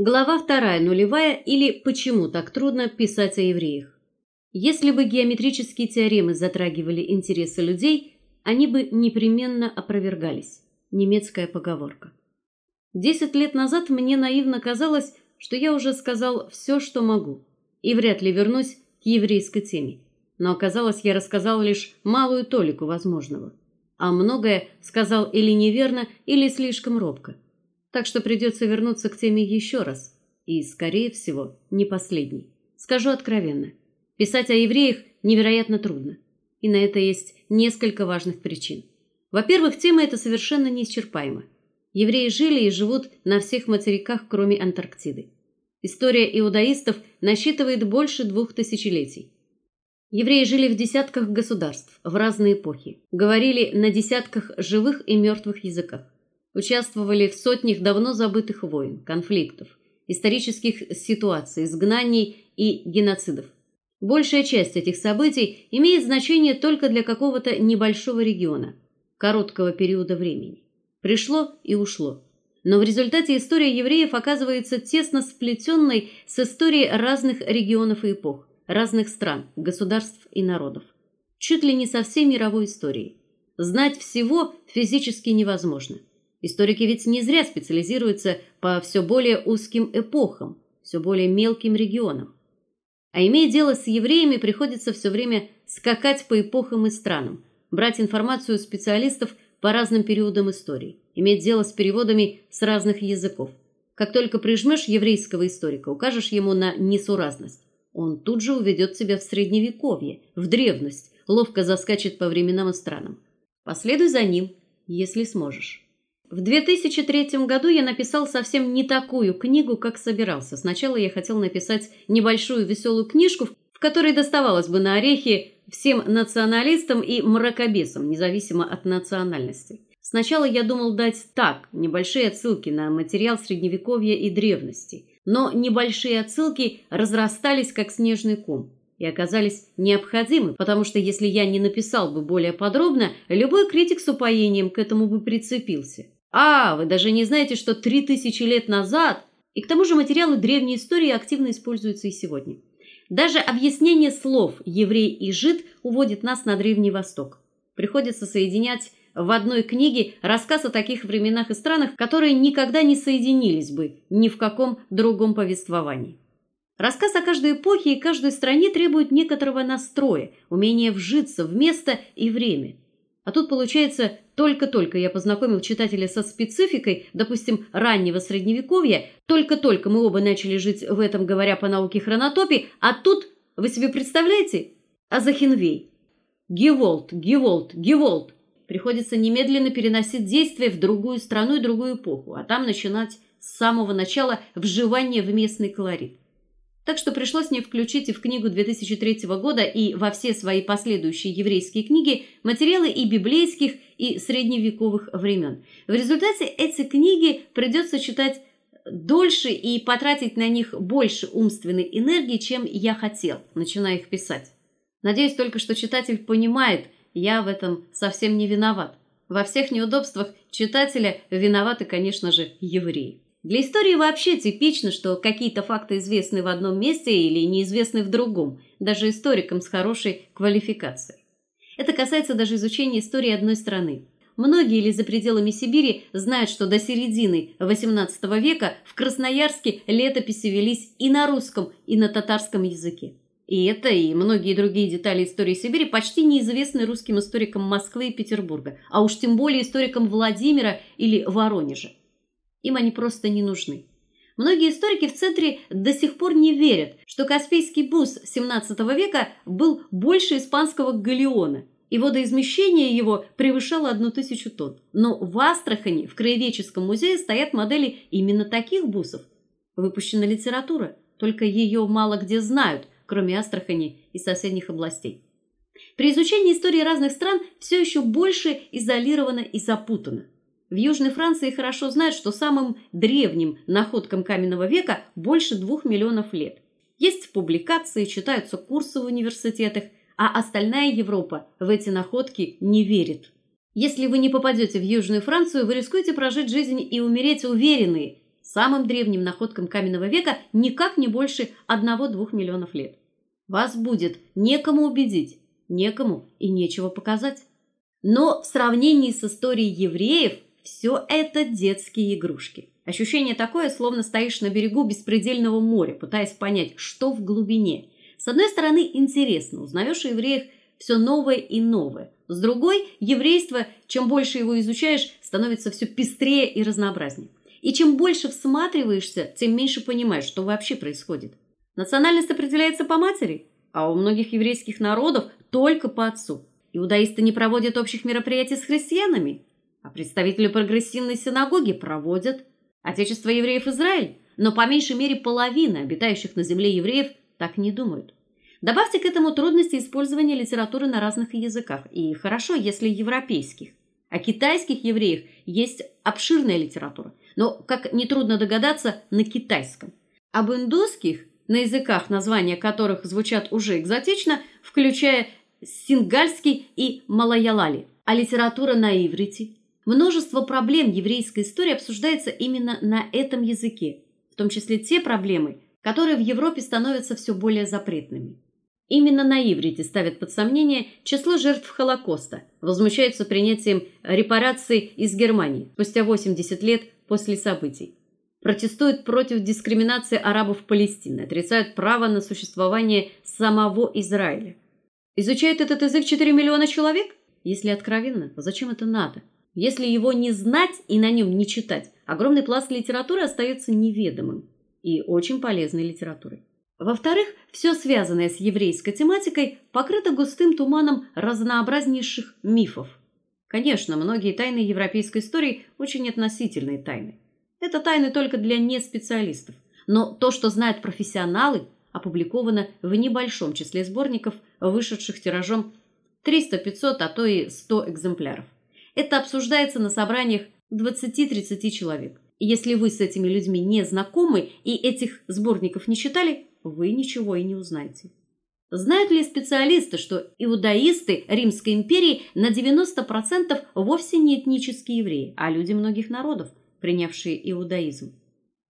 Глава вторая, нулевая или почему так трудно писать о евреях. Если бы геометрические теоремы затрагивали интересы людей, они бы непременно опровергались. Немецкая поговорка. Десять лет назад мне наивно казалось, что я уже сказал все, что могу, и вряд ли вернусь к еврейской теме. Но оказалось, я рассказал лишь малую толику возможного, а многое сказал или неверно, или слишком робко так что придется вернуться к теме еще раз, и, скорее всего, не последний. Скажу откровенно, писать о евреях невероятно трудно, и на это есть несколько важных причин. Во-первых, тема эта совершенно неисчерпаема. Евреи жили и живут на всех материках, кроме Антарктиды. История иудаистов насчитывает больше двух тысячелетий. Евреи жили в десятках государств в разные эпохи, говорили на десятках живых и мертвых языках участвовали в сотнях давно забытых войн, конфликтов, исторических ситуаций, изгнаний и геноцидов. Большая часть этих событий имеет значение только для какого-то небольшого региона, короткого периода времени. Пришло и ушло. Но в результате история евреев оказывается тесно сплетенной с историей разных регионов и эпох, разных стран, государств и народов, чуть ли не со всей мировой историей. Знать всего физически невозможно. Историки ведь не зря специализируются по все более узким эпохам, все более мелким регионам. А имея дело с евреями, приходится все время скакать по эпохам и странам, брать информацию у специалистов по разным периодам истории, иметь дело с переводами с разных языков. Как только прижмешь еврейского историка, укажешь ему на несуразность, он тут же уведет тебя в средневековье, в древность, ловко заскачет по временам и странам. Последуй за ним, если сможешь. В 2003 году я написал совсем не такую книгу, как собирался. Сначала я хотел написать небольшую веселую книжку, в которой доставалось бы на орехи всем националистам и мракобесам, независимо от национальности. Сначала я думал дать так, небольшие отсылки на материал средневековья и древности, но небольшие отсылки разрастались как снежный ком и оказались необходимы, потому что если я не написал бы более подробно, любой критик с упоением к этому бы прицепился. А, вы даже не знаете, что три тысячи лет назад, и к тому же материалы древней истории активно используются и сегодня. Даже объяснение слов еврей и жид уводит нас на Древний Восток. Приходится соединять в одной книге рассказ о таких временах и странах, которые никогда не соединились бы ни в каком другом повествовании. Рассказ о каждой эпохе и каждой стране требует некоторого настроя, умения вжиться в место и время. А тут получается, только-только я познакомил читателя со спецификой, допустим, раннего средневековья, только-только мы оба начали жить в этом, говоря по науке хронотопии, а тут, вы себе представляете, Азахинвей. Геволт, Геволт, Геволт. Приходится немедленно переносить действие в другую страну и другую эпоху, а там начинать с самого начала вживание в местный колорит так что пришлось мне включить и в книгу 2003 года, и во все свои последующие еврейские книги материалы и библейских, и средневековых времен. В результате эти книги придется читать дольше и потратить на них больше умственной энергии, чем я хотел, начиная их писать. Надеюсь только, что читатель понимает, я в этом совсем не виноват. Во всех неудобствах читателя виноваты, конечно же, евреи. Для истории вообще типично, что какие-то факты известны в одном месте или неизвестны в другом, даже историкам с хорошей квалификацией. Это касается даже изучения истории одной страны. Многие ли за пределами Сибири знают, что до середины XVIII века в Красноярске летописи велись и на русском, и на татарском языке. И это и многие другие детали истории Сибири почти неизвестны русским историкам Москвы и Петербурга, а уж тем более историкам Владимира или Воронежа. Им они просто не нужны. Многие историки в центре до сих пор не верят, что Каспийский бус XVII века был больше испанского галеона, и водоизмещение его превышало одну тысячу тонн. Но в Астрахани в краеведческом музее стоят модели именно таких бусов. Выпущена литература, только ее мало где знают, кроме Астрахани и соседних областей. При изучении истории разных стран все еще больше изолировано и запутано. В Южной Франции хорошо знают, что самым древним находкам каменного века больше двух миллионов лет. Есть публикации, читаются курсы в университетах, а остальная Европа в эти находки не верит. Если вы не попадете в Южную Францию, вы рискуете прожить жизнь и умереть уверенные, самым древним находкам каменного века никак не больше 1-2 миллионов лет. Вас будет некому убедить, некому и нечего показать. Но в сравнении с историей евреев все это детские игрушки. Ощущение такое, словно стоишь на берегу беспредельного моря, пытаясь понять, что в глубине. С одной стороны, интересно, узнаешь о евреях все новое и новое. С другой, еврейство, чем больше его изучаешь, становится все пестрее и разнообразнее. И чем больше всматриваешься, тем меньше понимаешь, что вообще происходит. Национальность определяется по матери, а у многих еврейских народов только по отцу. Иудаисты не проводят общих мероприятий с христианами, а представители прогрессивной синагоги проводят. Отечество евреев Израиль, но по меньшей мере половина обитающих на земле евреев так не думают. Добавьте к этому трудности использования литературы на разных языках, и хорошо, если европейских. О китайских евреях есть обширная литература, но, как нетрудно догадаться, на китайском. Об индусских, на языках названия которых звучат уже экзотично, включая сингальский и малаялали, а литература на иврите. Множество проблем еврейской истории обсуждается именно на этом языке, в том числе те проблемы, которые в Европе становятся все более запретными. Именно на иврите ставят под сомнение число жертв Холокоста, возмущаются принятием репараций из Германии спустя 80 лет после событий. Протестуют против дискриминации арабов в Палестине, отрицают право на существование самого Израиля. Изучает этот язык 4 миллиона человек? Если откровенно, зачем это надо? Если его не знать и на нем не читать, огромный пласт литературы остается неведомым и очень полезной литературой. Во-вторых, все связанное с еврейской тематикой покрыто густым туманом разнообразнейших мифов. Конечно, многие тайны европейской истории очень относительные тайны. Это тайны только для неспециалистов. Но то, что знают профессионалы, опубликовано в небольшом числе сборников, вышедших тиражом 300-500, а то и 100 экземпляров. Это обсуждается на собраниях 20-30 человек. Если вы с этими людьми не знакомы и этих сборников не читали, вы ничего и не узнаете. Знают ли специалисты, что иудаисты Римской империи на 90% вовсе не этнические евреи, а люди многих народов, принявшие иудаизм?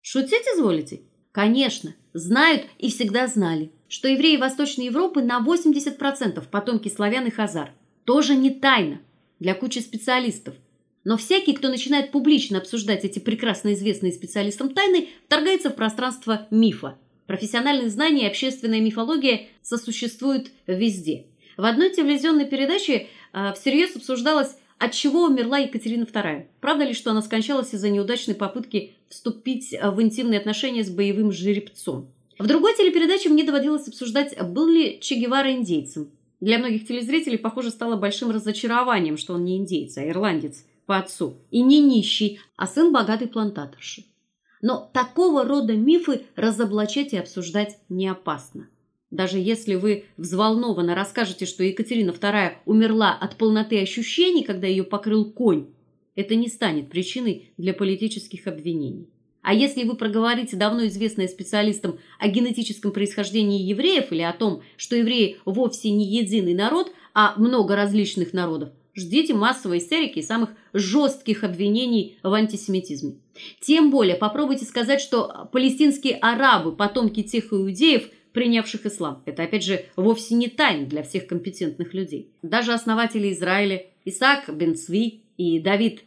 Шутить изволите? Конечно, знают и всегда знали, что евреи Восточной Европы на 80% потомки славян и хазар. Тоже не тайна для кучи специалистов. Но всякий, кто начинает публично обсуждать эти прекрасно известные специалистам тайны, вторгается в пространство мифа Профессиональные знания и общественная мифология сосуществуют везде. В одной телевизионной передаче э, всерьез обсуждалось, от чего умерла Екатерина II. Правда ли, что она скончалась из-за неудачной попытки вступить в интимные отношения с боевым жеребцом? В другой телепередаче мне доводилось обсуждать, был ли Че Гевара индейцем. Для многих телезрителей, похоже, стало большим разочарованием, что он не индейец, а ирландец по отцу, и не нищий, а сын богатой плантаторши. Но такого рода мифы разоблачать и обсуждать не опасно. Даже если вы взволнованно расскажете, что Екатерина II умерла от полноты ощущений, когда ее покрыл конь, это не станет причиной для политических обвинений. А если вы проговорите давно известное специалистам о генетическом происхождении евреев или о том, что евреи вовсе не единый народ, а много различных народов, Ждите массовой истерики и самых жестких обвинений в антисемитизме. Тем более попробуйте сказать, что палестинские арабы потомки тех иудеев, принявших ислам. Это опять же вовсе не тайна для всех компетентных людей. Даже основатели Израиля Исаак бен Цви и Давид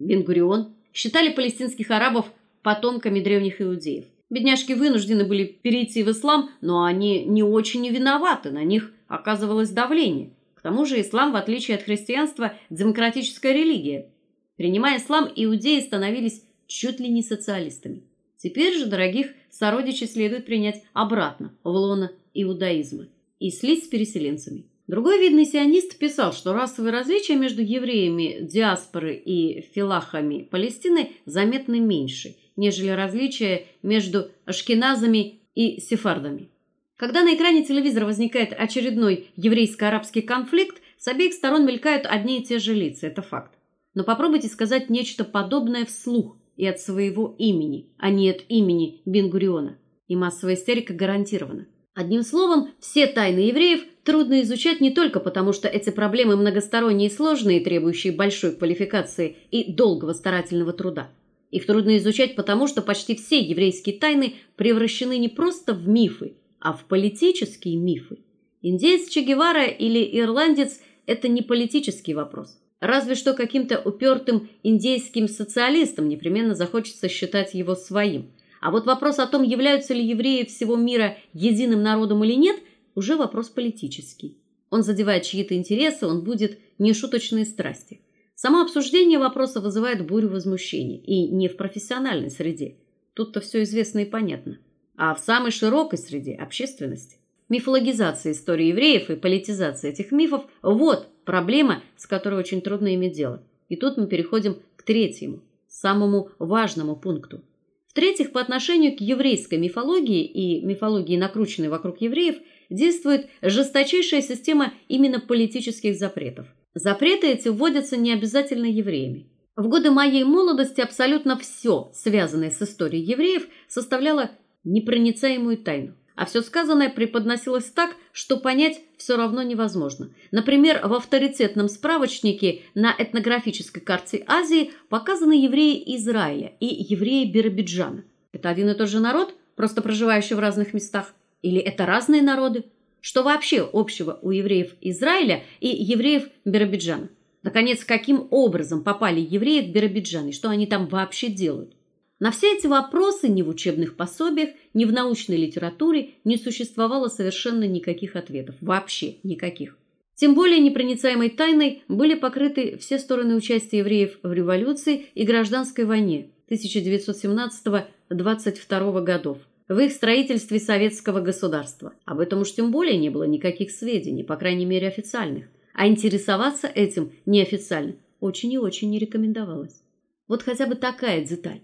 бен-Гурион считали палестинских арабов потомками древних иудеев. Бедняжки вынуждены были перейти в ислам, но они не очень и виноваты, на них оказывалось давление. К тому же ислам, в отличие от христианства, демократическая религия. Принимая ислам, иудеи становились чуть ли не социалистами. Теперь же дорогих сородичей следует принять обратно в лоно иудаизма и слить с переселенцами. Другой видный сионист писал, что расовые различия между евреями диаспоры и филахами Палестины заметны меньше, нежели различия между ашкеназами и сефардами. Когда на экране телевизора возникает очередной еврейско-арабский конфликт, с обеих сторон мелькают одни и те же лица, это факт. Но попробуйте сказать нечто подобное вслух и от своего имени, а не от имени Бен-Гуриона, и массовая истерика гарантирована. Одним словом, все тайны евреев трудно изучать не только потому, что эти проблемы многосторонние и сложные, требующие большой квалификации и долгого старательного труда. Их трудно изучать потому, что почти все еврейские тайны превращены не просто в мифы, а в политические мифы. Индеец Че Гевара или ирландец это не политический вопрос. Разве что каким-то упертым индейским социалистам непременно захочется считать его своим. А вот вопрос о том, являются ли евреи всего мира единым народом или нет, уже вопрос политический. Он задевает чьи-то интересы, он будет нешуточной страсти. Само обсуждение вопроса вызывает бурю возмущения, и не в профессиональной среде. Тут-то все известно и понятно, а в самой широкой среде общественности. Мифологизация истории евреев и политизация этих мифов вот проблема, с которой очень трудно иметь дело. И тут мы переходим к третьему, самому важному пункту. В-третьих, по отношению к еврейской мифологии и мифологии, накрученной вокруг евреев, действует жесточайшая система именно политических запретов. Запреты эти вводятся не обязательно евреями. В годы моей молодости абсолютно все, связанное с историей евреев, составляло непроницаемую тайну а все сказанное преподносилось так, что понять все равно невозможно. Например, в авторитетном справочнике на этнографической карте Азии показаны евреи Израиля и евреи Биробиджана. Это один и тот же народ, просто проживающий в разных местах, или это разные народы? Что вообще общего у евреев Израиля и евреев Биробиджана? Наконец, каким образом попали евреи в Биробиджан и что они там вообще делают? На все эти вопросы ни в учебных пособиях, ни в научной литературе не существовало совершенно никаких ответов, вообще никаких. Тем более непроницаемой тайной были покрыты все стороны участия евреев в революции и гражданской войне 1917-22 годов, в их строительстве советского государства. Об этом уж тем более не было никаких сведений, по крайней мере, официальных. А интересоваться этим неофициально очень и очень не рекомендовалось. Вот хотя бы такая деталь.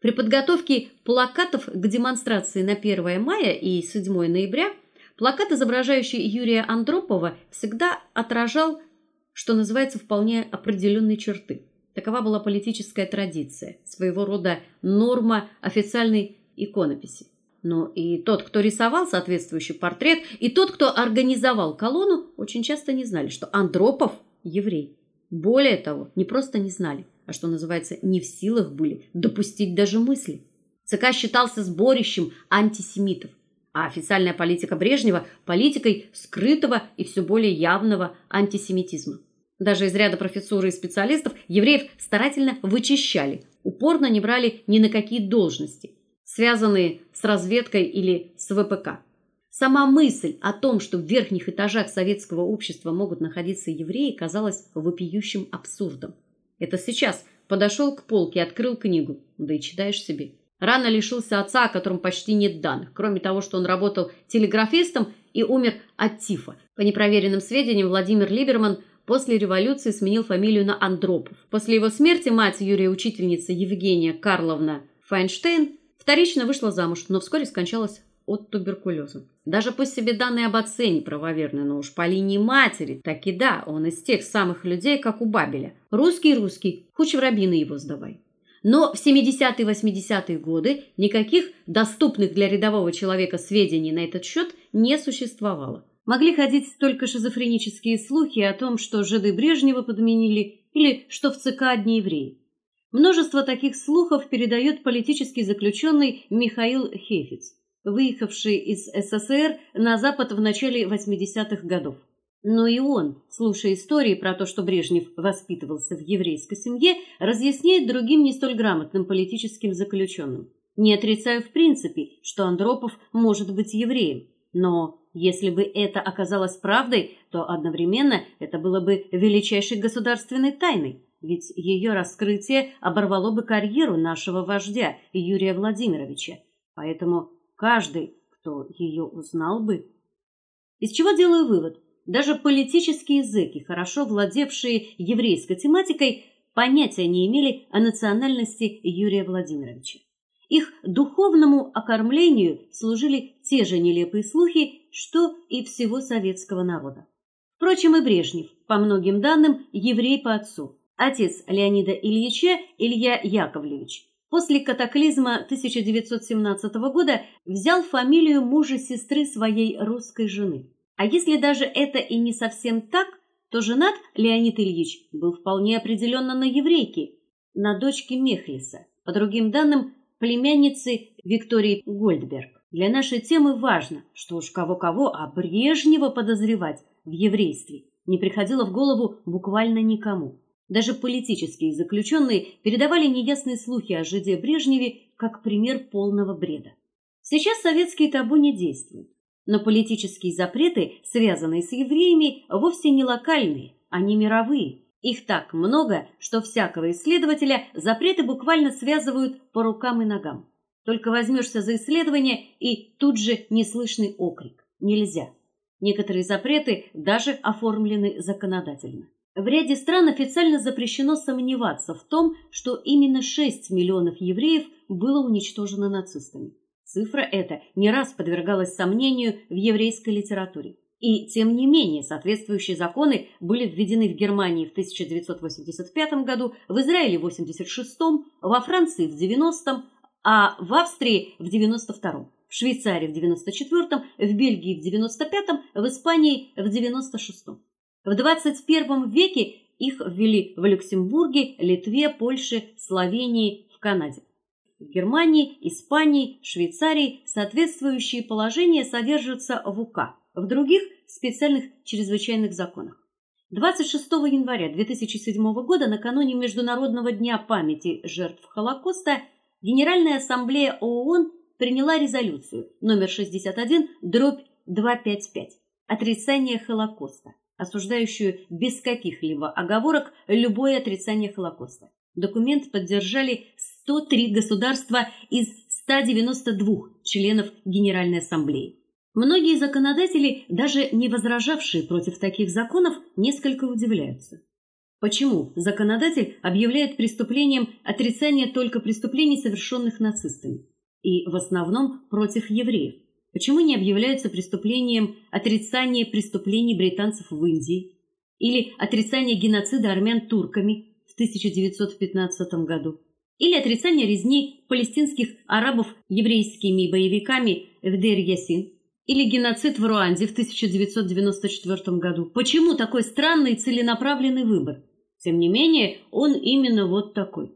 При подготовке плакатов к демонстрации на 1 мая и 7 ноября плакат, изображающий Юрия Андропова, всегда отражал, что называется, вполне определенные черты. Такова была политическая традиция, своего рода норма официальной иконописи. Но и тот, кто рисовал соответствующий портрет, и тот, кто организовал колонну, очень часто не знали, что Андропов еврей. Более того, не просто не знали, а что называется, не в силах были допустить даже мысли. ЦК считался сборищем антисемитов, а официальная политика Брежнева политикой скрытого и все более явного антисемитизма. Даже из ряда профессуры и специалистов евреев старательно вычищали, упорно не брали ни на какие должности, связанные с разведкой или с ВПК. Сама мысль о том, что в верхних этажах советского общества могут находиться евреи, казалась вопиющим абсурдом. Это сейчас подошел к полке, открыл книгу, да и читаешь себе. Рано лишился отца, о котором почти нет данных, кроме того, что он работал телеграфистом и умер от тифа. По непроверенным сведениям, Владимир Либерман после революции сменил фамилию на Андропов. После его смерти мать Юрия учительница Евгения Карловна Файнштейн вторично вышла замуж, но вскоре скончалась от туберкулеза. Даже пусть себе данные об отце неправоверны, но уж по линии матери, так и да, он из тех самых людей, как у Бабеля. Русский русский, хоть в рабины его сдавай. Но в 70-е 80-е годы никаких доступных для рядового человека сведений на этот счет не существовало. Могли ходить только шизофренические слухи о том, что жиды Брежнева подменили или что в ЦК одни евреи. Множество таких слухов передает политический заключенный Михаил Хефиц выехавший из СССР на запад в начале 80-х годов. Но и он, слушая истории про то, что Брежнев воспитывался в еврейской семье, разъясняет другим не столь грамотным политическим заключенным. Не отрицаю в принципе, что Андропов может быть евреем, но если бы это оказалось правдой, то одновременно это было бы величайшей государственной тайной, ведь ее раскрытие оборвало бы карьеру нашего вождя Юрия Владимировича. Поэтому каждый, кто ее узнал бы. Из чего делаю вывод? Даже политические языки, хорошо владевшие еврейской тематикой, понятия не имели о национальности Юрия Владимировича. Их духовному окормлению служили те же нелепые слухи, что и всего советского народа. Впрочем, и Брежнев, по многим данным, еврей по отцу. Отец Леонида Ильича Илья Яковлевич после катаклизма 1917 года взял фамилию мужа сестры своей русской жены. А если даже это и не совсем так, то женат Леонид Ильич был вполне определенно на еврейке, на дочке Мехлиса. по другим данным, племянницы Виктории Гольдберг. Для нашей темы важно, что уж кого-кого, а Брежнева подозревать в еврействе не приходило в голову буквально никому. Даже политические заключенные передавали неясные слухи о жиде Брежневе как пример полного бреда. Сейчас советские табу не действуют, но политические запреты, связанные с евреями, вовсе не локальные, они мировые. Их так много, что всякого исследователя запреты буквально связывают по рукам и ногам. Только возьмешься за исследование, и тут же неслышный окрик: нельзя. Некоторые запреты даже оформлены законодательно. В ряде стран официально запрещено сомневаться в том, что именно 6 миллионов евреев было уничтожено нацистами. Цифра эта не раз подвергалась сомнению в еврейской литературе. И тем не менее, соответствующие законы были введены в Германии в 1985 году, в Израиле в 86 во Франции в 90 а в Австрии в 92-м, в Швейцарии в 94-м, в Бельгии в 95-м, в Испании в 96-м. В 21 веке их ввели в Люксембурге, Литве, Польше, Словении, в Канаде. В Германии, Испании, Швейцарии соответствующие положения содержатся в УК, в других специальных чрезвычайных законах. 26 января 2007 года, накануне Международного дня памяти жертв Холокоста, Генеральная ассамблея ООН приняла резолюцию номер 61/255 отрицание Холокоста, осуждающую без каких-либо оговорок любое отрицание Холокоста. Документ поддержали 103 государства из 192 членов Генеральной ассамблеи. Многие законодатели, даже не возражавшие против таких законов, несколько удивляются. Почему законодатель объявляет преступлением отрицание только преступлений, совершенных нацистами, и в основном против евреев? Почему не объявляется преступлением отрицание преступлений британцев в Индии или отрицание геноцида армян турками в 1915 году? Или отрицание резни палестинских арабов еврейскими боевиками в Дейр-Ясин? Или геноцид в Руанде в 1994 году? Почему такой странный целенаправленный выбор? Тем не менее, он именно вот такой.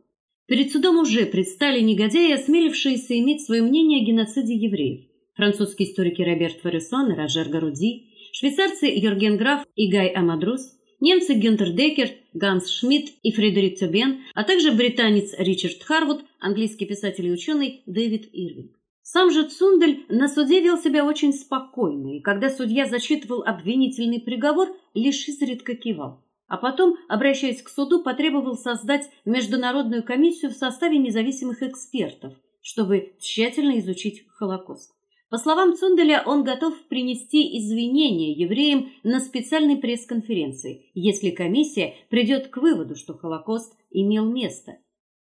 Перед судом уже предстали негодяи, осмелившиеся иметь свое мнение о геноциде евреев. Французские историки Роберт Ферресон и Рожер Гаруди, швейцарцы Йорген Граф и Гай Амадрус, немцы Гюнтер Деккер, Ганс Шмидт и Фредерик Тюбен, а также британец Ричард Харвуд, английский писатель и ученый Дэвид Ирвинг. Сам же Цундель на суде вел себя очень спокойно, и когда судья зачитывал обвинительный приговор, лишь изредка кивал а потом, обращаясь к суду, потребовал создать международную комиссию в составе независимых экспертов, чтобы тщательно изучить Холокост. По словам Цунделя, он готов принести извинения евреям на специальной пресс-конференции, если комиссия придет к выводу, что Холокост имел место.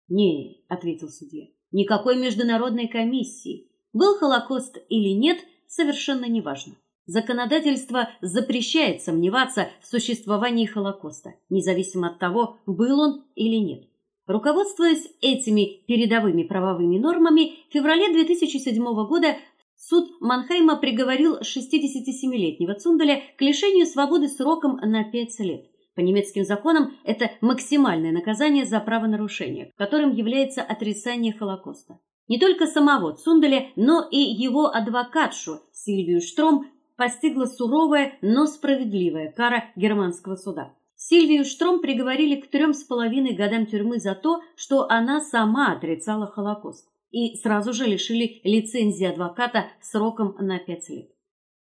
"Не", ответил судья. "Никакой международной комиссии. Был Холокост или нет, совершенно неважно. Законодательство запрещает сомневаться в существовании Холокоста, независимо от того, был он или нет. Руководствуясь этими передовыми правовыми нормами, в феврале 2007 года суд Манхейма приговорил 67-летнего Цунделя к лишению свободы сроком на 5 лет. По немецким законам это максимальное наказание за правонарушение, которым является отрицание Холокоста. Не только самого Цунделя, но и его адвокатшу Сильвию Штром постигла суровая, но справедливая кара германского суда. Сильвию Штром приговорили к трем с половиной годам тюрьмы за то, что она сама отрицала Холокост, и сразу же лишили лицензии адвоката сроком на пять лет.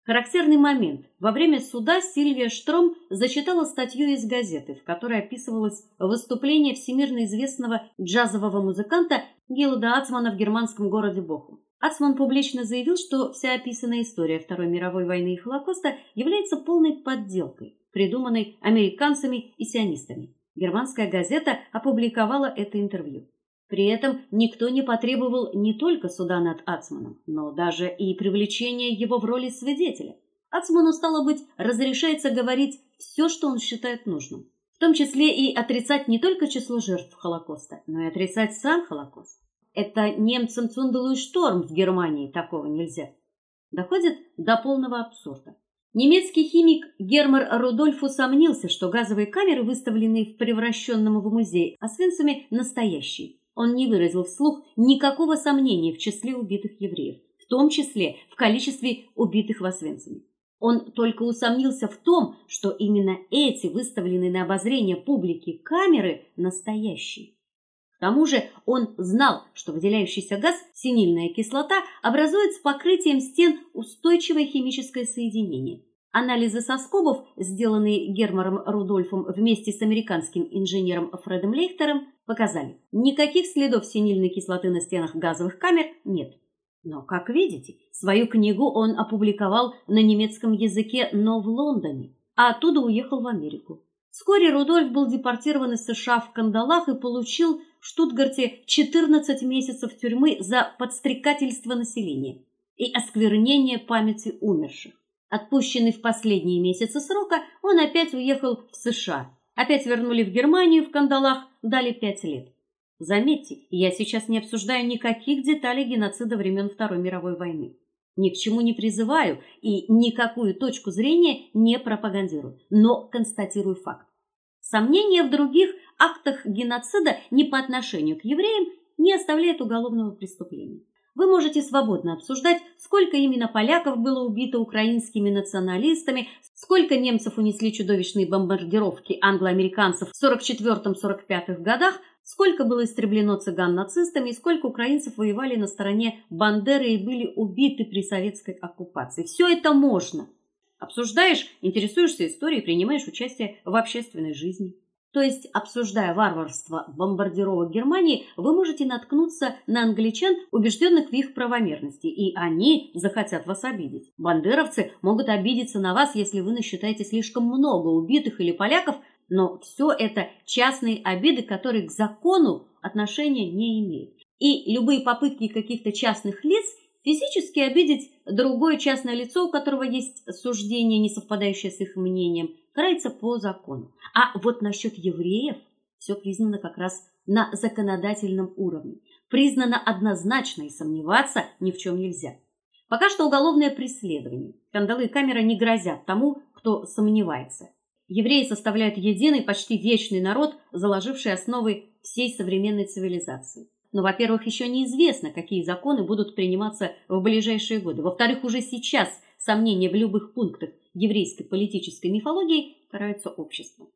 Характерный момент. Во время суда Сильвия Штром зачитала статью из газеты, в которой описывалось выступление всемирно известного джазового музыканта Гелуда Ацмана в германском городе Бохум. Ацман публично заявил, что вся описанная история Второй мировой войны и Холокоста является полной подделкой, придуманной американцами и сионистами. Германская газета опубликовала это интервью. При этом никто не потребовал не только суда над Ацманом, но даже и привлечения его в роли свидетеля. Ацману стало быть разрешается говорить все, что он считает нужным, в том числе и отрицать не только число жертв Холокоста, но и отрицать сам Холокост. Это немцам Цунделу и Шторм в Германии такого нельзя. Доходит до полного абсурда. Немецкий химик Гермер Рудольф усомнился, что газовые камеры, выставленные в превращенном в музей Освенциме, настоящие. Он не выразил вслух никакого сомнения в числе убитых евреев, в том числе в количестве убитых в Освенциме. Он только усомнился в том, что именно эти выставленные на обозрение публики камеры настоящие. К тому же он знал, что выделяющийся газ синильная кислота образует с покрытием стен устойчивое химическое соединение. Анализы соскобов, сделанные Гермаром Рудольфом вместе с американским инженером Фредом Лейхтером, показали: никаких следов синильной кислоты на стенах газовых камер нет. Но, как видите, свою книгу он опубликовал на немецком языке, но в Лондоне, а оттуда уехал в Америку. Вскоре Рудольф был депортирован из США в кандалах и получил в Штутгарте 14 месяцев тюрьмы за подстрекательство населения и осквернение памяти умерших. Отпущенный в последние месяцы срока, он опять уехал в США. Опять вернули в Германию в кандалах, дали пять лет. Заметьте, я сейчас не обсуждаю никаких деталей геноцида времен Второй мировой войны. Ни к чему не призываю и никакую точку зрения не пропагандирую, но констатирую факт. Сомнения в других актах геноцида не по отношению к евреям не оставляет уголовного преступления. Вы можете свободно обсуждать, сколько именно поляков было убито украинскими националистами, сколько немцев унесли чудовищные бомбардировки англо-американцев в 44-45 годах, сколько было истреблено цыган нацистами и сколько украинцев воевали на стороне Бандеры и были убиты при советской оккупации. Все это можно. Обсуждаешь, интересуешься историей, принимаешь участие в общественной жизни. То есть, обсуждая варварство бомбардировок Германии, вы можете наткнуться на англичан, убежденных в их правомерности, и они захотят вас обидеть. Бандеровцы могут обидеться на вас, если вы насчитаете слишком много убитых или поляков, но все это частные обиды, которые к закону отношения не имеют. И любые попытки каких-то частных лиц физически обидеть другое частное лицо, у которого есть суждение, не совпадающее с их мнением, карается по закону. А вот насчет евреев все признано как раз на законодательном уровне. Признано однозначно и сомневаться ни в чем нельзя. Пока что уголовное преследование. Кандалы и камера не грозят тому, кто сомневается. Евреи составляют единый, почти вечный народ, заложивший основы всей современной цивилизации. Но, во-первых, еще неизвестно, какие законы будут приниматься в ближайшие годы. Во-вторых, уже сейчас сомнения в любых пунктах еврейской политической мифологии караются обществом.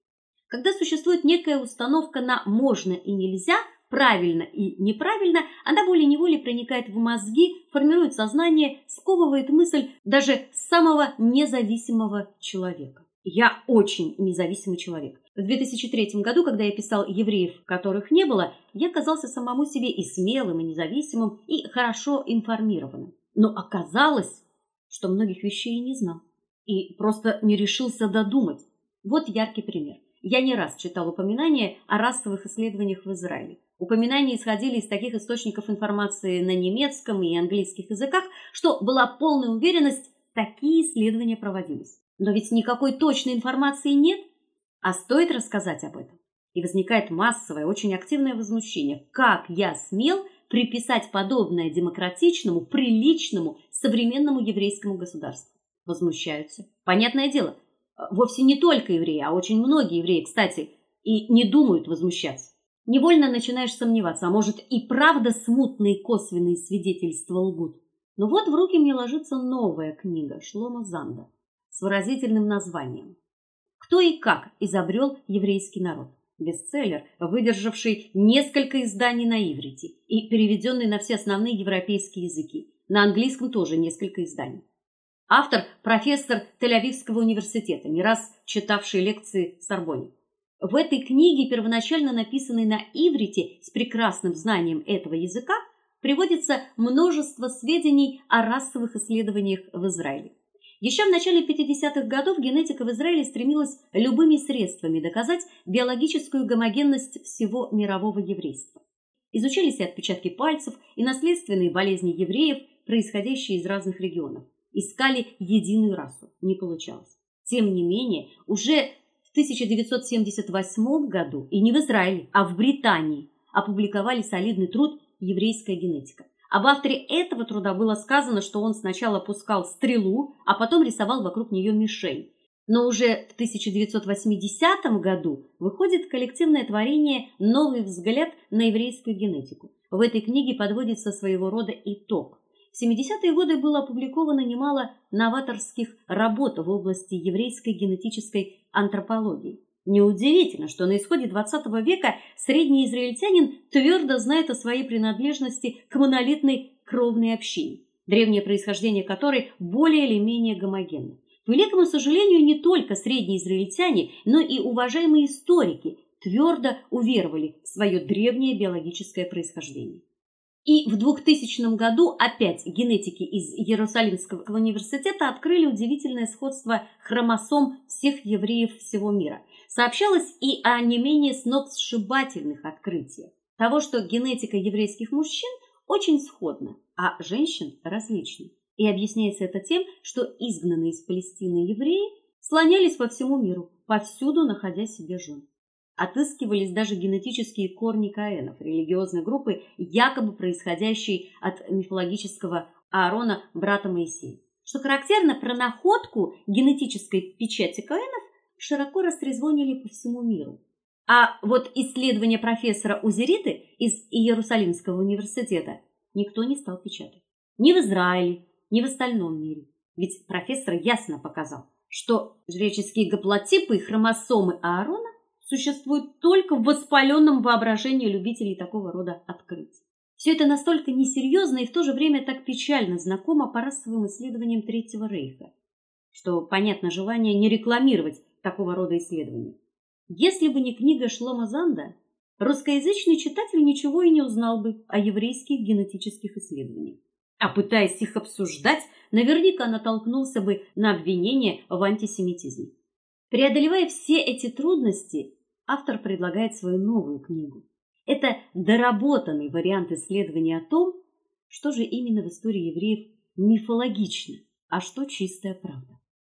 Когда существует некая установка на можно и нельзя, правильно и неправильно, она волей-неволей проникает в мозги, формирует сознание, сковывает мысль даже самого независимого человека. Я очень независимый человек. В 2003 году, когда я писал евреев, которых не было, я казался самому себе и смелым, и независимым, и хорошо информированным. Но оказалось, что многих вещей не знал и просто не решился додумать. Вот яркий пример. Я не раз читал упоминания о расовых исследованиях в Израиле. Упоминания исходили из таких источников информации на немецком и английских языках, что была полная уверенность, такие исследования проводились. Но ведь никакой точной информации нет, а стоит рассказать об этом. И возникает массовое, очень активное возмущение. Как я смел приписать подобное демократичному, приличному, современному еврейскому государству? Возмущаются. Понятное дело, вовсе не только евреи, а очень многие евреи, кстати, и не думают возмущаться. Невольно начинаешь сомневаться, а может и правда смутные косвенные свидетельства лгут. Но вот в руки мне ложится новая книга Шлома Занда с выразительным названием «Кто и как изобрел еврейский народ». Бестселлер, выдержавший несколько изданий на иврите и переведенный на все основные европейские языки. На английском тоже несколько изданий. Автор профессор Тель-Авивского университета, не раз читавший лекции в Сорбонне. В этой книге, первоначально написанной на иврите с прекрасным знанием этого языка, приводится множество сведений о расовых исследованиях в Израиле. Еще в начале 50-х годов генетика в Израиле стремилась любыми средствами доказать биологическую гомогенность всего мирового еврейства. Изучались и отпечатки пальцев, и наследственные болезни евреев, происходящие из разных регионов. Искали единую расу, не получалось. Тем не менее, уже в 1978 году и не в Израиле, а в Британии опубликовали солидный труд Еврейская генетика. Об авторе этого труда было сказано, что он сначала пускал стрелу, а потом рисовал вокруг нее мишень. Но уже в 1980 году выходит коллективное творение Новый взгляд на еврейскую генетику. В этой книге подводится своего рода итог. В 70-е годы было опубликовано немало новаторских работ в области еврейской генетической антропологии. Неудивительно, что на исходе XX века средний израильтянин твердо знает о своей принадлежности к монолитной кровной общине, древнее происхождение которой более или менее гомогенно. К великому сожалению, не только средние израильтяне, но и уважаемые историки твердо уверовали в свое древнее биологическое происхождение. И в 2000 году опять генетики из Иерусалимского университета открыли удивительное сходство хромосом всех евреев всего мира. Сообщалось и о не менее сногсшибательных открытиях того, что генетика еврейских мужчин очень сходна, а женщин различна. И объясняется это тем, что изгнанные из Палестины евреи слонялись по всему миру, повсюду находя себе жен. Отыскивались даже генетические корни каэнов, религиозной группы, якобы происходящей от мифологического Аарона, брата Моисея. Что характерно, про находку генетической печати каэнов широко растрезвонили по всему миру. А вот исследование профессора Узериты из Иерусалимского университета никто не стал печатать. Ни в Израиле, ни в остальном мире. Ведь профессор ясно показал, что жреческие гаплотипы и хромосомы Аарона существуют только в воспаленном воображении любителей такого рода открытий. Все это настолько несерьезно и в то же время так печально знакомо по расовым исследованиям Третьего Рейха, что понятно желание не рекламировать такого рода исследования. Если бы не книга Шлома Занда, русскоязычный читатель ничего и не узнал бы о еврейских генетических исследованиях. А пытаясь их обсуждать, наверняка натолкнулся бы на обвинение в антисемитизме. Преодолевая все эти трудности, автор предлагает свою новую книгу. Это доработанный вариант исследования о том, что же именно в истории евреев мифологично, а что чистая правда.